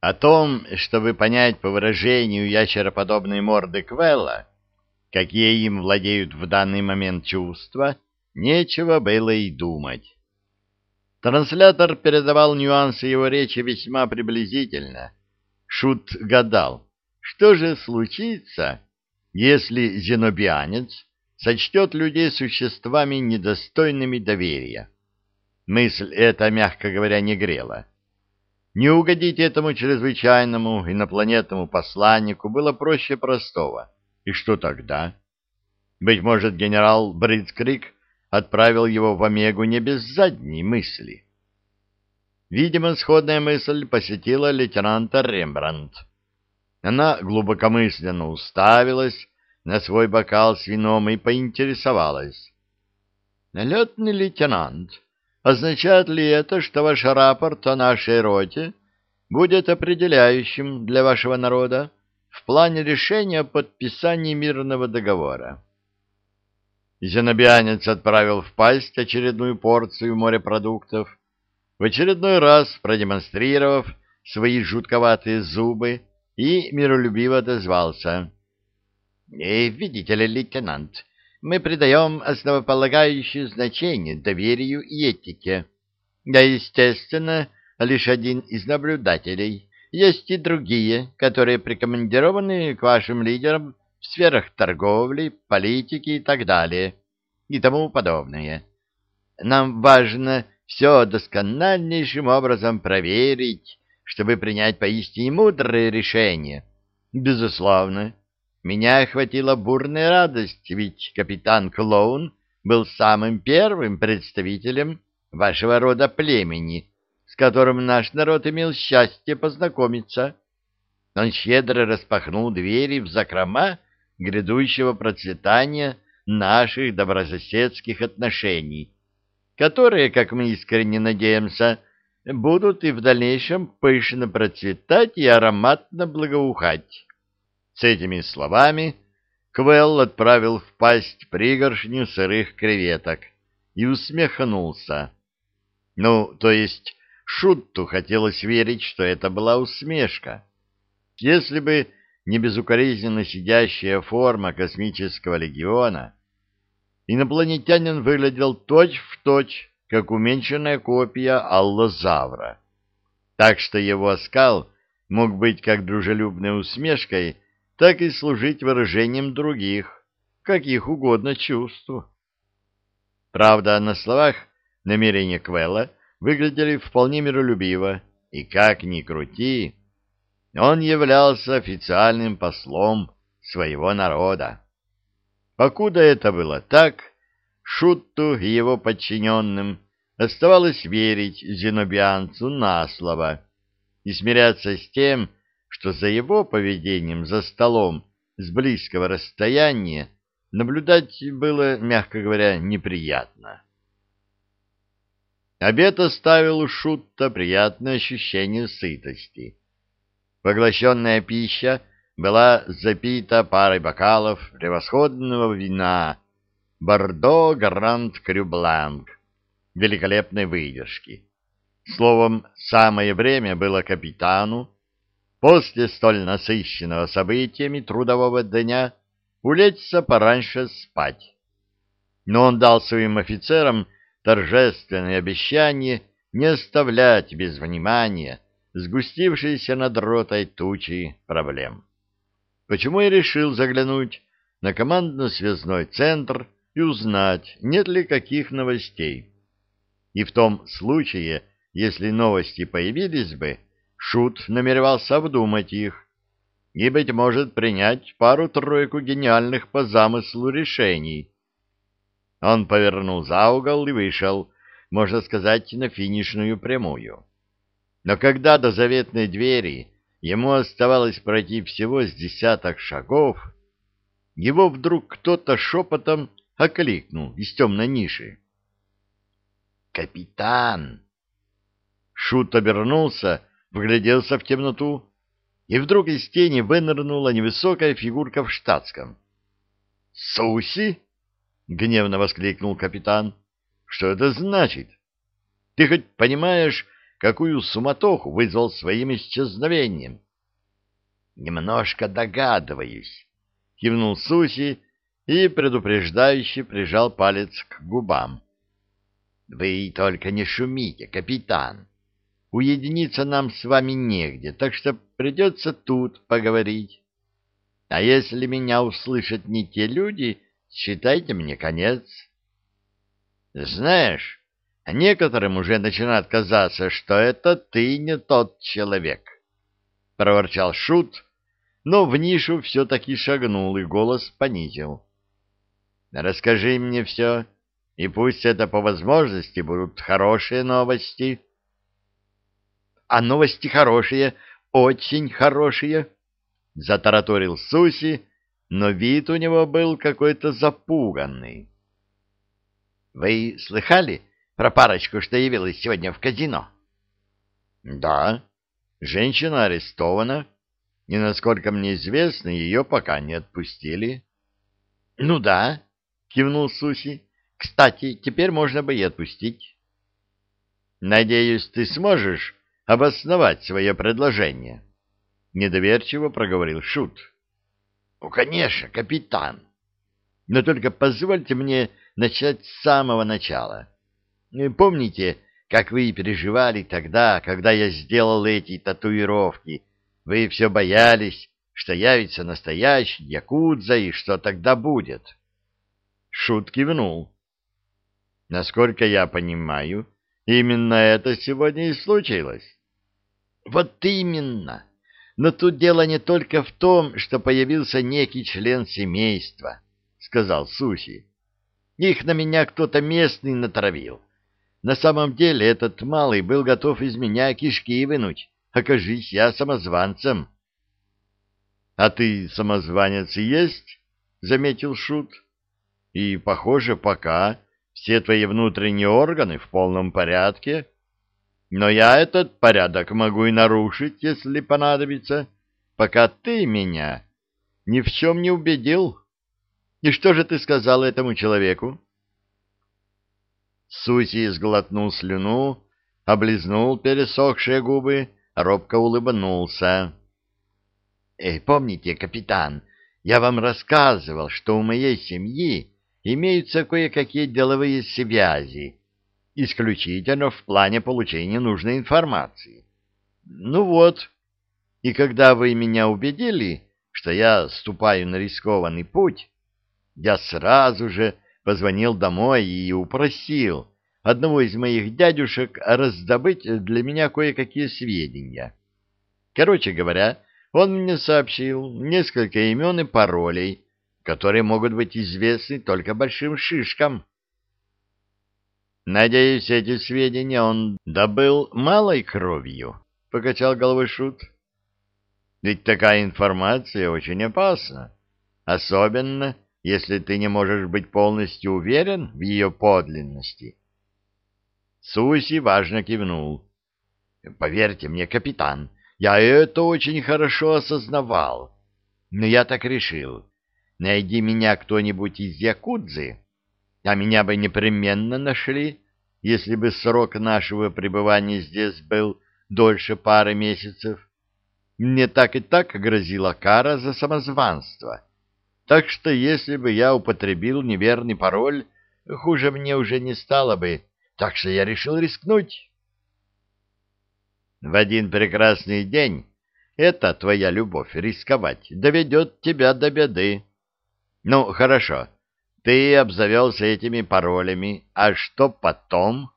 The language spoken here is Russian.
О том, чтобы понять по выражению ящероподобной морды Квелла, какие им владеют в данный момент чувства, нечего было и думать. Транслятор передавал нюансы его речи весьма приблизительно. Шут гадал, что же случится, если зенобианец сочтет людей существами недостойными доверия. Мысль эта, мягко говоря, не грела. Не угодить этому чрезвычайному инопланетному посланнику было проще простого. И что тогда? Быть может, генерал Бритскрик отправил его в Омегу не без задней мысли. Видимо, сходная мысль посетила лейтенанта Рембрандт. Она глубокомысленно уставилась на свой бокал с вином и поинтересовалась. — Налетный лейтенант, означает ли это, что ваш рапорт о нашей роте будет определяющим для вашего народа в плане решения о подписании мирного договора? Зенобианец отправил в пасть очередную порцию морепродуктов, в очередной раз продемонстрировав свои жутковатые зубы и миролюбиво отозвался. «Э, «Видите ли, лейтенант, мы придаем основополагающее значение доверию и этике. Я, естественно, лишь один из наблюдателей. Есть и другие, которые прикомандированы к вашим лидерам в сферах торговли, политики и так далее, и тому подобное. Нам важно все доскональнейшим образом проверить, чтобы принять поистине мудрое решение. Безусловно, меня охватила бурная радость, ведь капитан Клоун был самым первым представителем вашего рода племени, с которым наш народ имел счастье познакомиться. Он щедро распахнул двери в закрома грядущего процветания наших добрососедских отношений, которые, как мы искренне надеемся, будут и в дальнейшем пышно процветать и ароматно благоухать. С этими словами Квелл отправил в пасть пригоршню сырых креветок и усмехнулся. Ну, то есть Шутту хотелось верить, что это была усмешка. Если бы не безукоризненно сидящая форма космического легиона, инопланетянин выглядел точь-в-точь, точь, как уменьшенная копия аллозавра. Так что его оскал мог быть как дружелюбной усмешкой, так и служить выражением других, каких угодно чувств. Правда, на словах намерения Квелла выглядели вполне миролюбиво, и как ни крути, он являлся официальным послом своего народа. Покуда это было так, Шутту и его подчиненным оставалось верить зенобианцу на слово и смиряться с тем, что за его поведением за столом с близкого расстояния наблюдать было, мягко говоря, неприятно. Обед оставил у Шутта приятное ощущение сытости. Поглощенная пища была запита парой бокалов превосходного вина «Бордо Гранд Крюбланк» великолепной выдержки. Словом, самое время было капитану после столь насыщенного событиями трудового дня улечься пораньше спать. Но он дал своим офицерам торжественное обещание не оставлять без внимания сгустившиеся над ротой тучи проблем. Почему я решил заглянуть на командно-связной центр и узнать, нет ли каких новостей. И в том случае, если новости появились бы, Шут намеревался обдумать их и, быть может, принять пару-тройку гениальных по замыслу решений. Он повернул за угол и вышел, можно сказать, на финишную прямую. Но когда до заветной двери ему оставалось пройти всего с десяток шагов, его вдруг кто-то шепотом окликнул из темной ниши. «Капитан!» Шут обернулся вгляделся в темноту, и вдруг из тени вынырнула невысокая фигурка в штатском. «Суси!» — гневно воскликнул капитан. «Что это значит? Ты хоть понимаешь, какую суматоху вызвал своим исчезновением. — Немножко догадываюсь, — кивнул Суси и предупреждающе прижал палец к губам. — Вы только не шумите, капитан. Уединиться нам с вами негде, так что придется тут поговорить. А если меня услышат не те люди, считайте мне конец. Знаешь, некоторым уже начинает казаться, что это ты не тот человек, — проворчал Шут, но в нишу все-таки шагнул и голос понизил. — Расскажи мне все, и пусть это по возможности будут хорошие новости. — а новости хорошие, очень хорошие, — затараторил Суси, но вид у него был какой-то запуганный. — Вы слыхали про парочку, что явилась сегодня в казино? — Да. Женщина арестована, и, насколько мне известно, ее пока не отпустили. — Ну да, — кивнул Суси. — Кстати, теперь можно бы и отпустить. — Надеюсь, ты сможешь обосновать свое предложение? — недоверчиво проговорил Шут. — Ну, конечно, капитан. Но только позвольте мне начать с самого начала. Помните, как вы переживали тогда, когда я сделал эти татуировки? Вы все боялись, что явится настоящий якудза и что тогда будет. Шут кивнул. Насколько я понимаю, именно это сегодня и случилось. Вот именно. Но тут дело не только в том, что появился некий член семейства, сказал Суси. Их на меня кто-то местный натравил. На самом деле этот малый был готов из меня кишки вынуть, окажись я самозванцем. — А ты самозванец и есть? — заметил Шут. — И, похоже, пока все твои внутренние органы в полном порядке. — но я этот порядок могу и нарушить, если понадобится, пока ты меня ни в чем не убедил. И что же ты сказал этому человеку? Суси сглотнул слюну, облизнул пересохшие губы, робко улыбнулся. «Эй, помните, капитан, я вам рассказывал, что у моей семьи имеются кое-какие деловые связи, исключительно в плане получения нужной информации. Ну вот, и когда вы меня убедили, что я ступаю на рискованный путь, я сразу же позвонил домой и упросил одного из моих дядюшек раздобыть для меня кое-какие сведения. Короче говоря, он мне сообщил несколько имен и паролей, которые могут быть известны только большим шишкам. Надеюсь, эти сведения он добыл малой кровью, — покачал головой Шут. Ведь такая информация очень опасна, особенно если ты не можешь быть полностью уверен в ее подлинности. Суси важно кивнул. — Поверьте мне, капитан, я это очень хорошо осознавал. Но я так решил. Найди меня кто-нибудь из Якудзы, а меня бы непременно нашли, если бы срок нашего пребывания здесь был дольше пары месяцев. Мне так и так грозила кара за самозванство. Так что если бы я употребил неверный пароль, хуже мне уже не стало бы, так что я решил рискнуть. В один прекрасный день эта твоя любовь рисковать доведет тебя до беды. Ну, хорошо, ты обзавелся этими паролями, а что потом?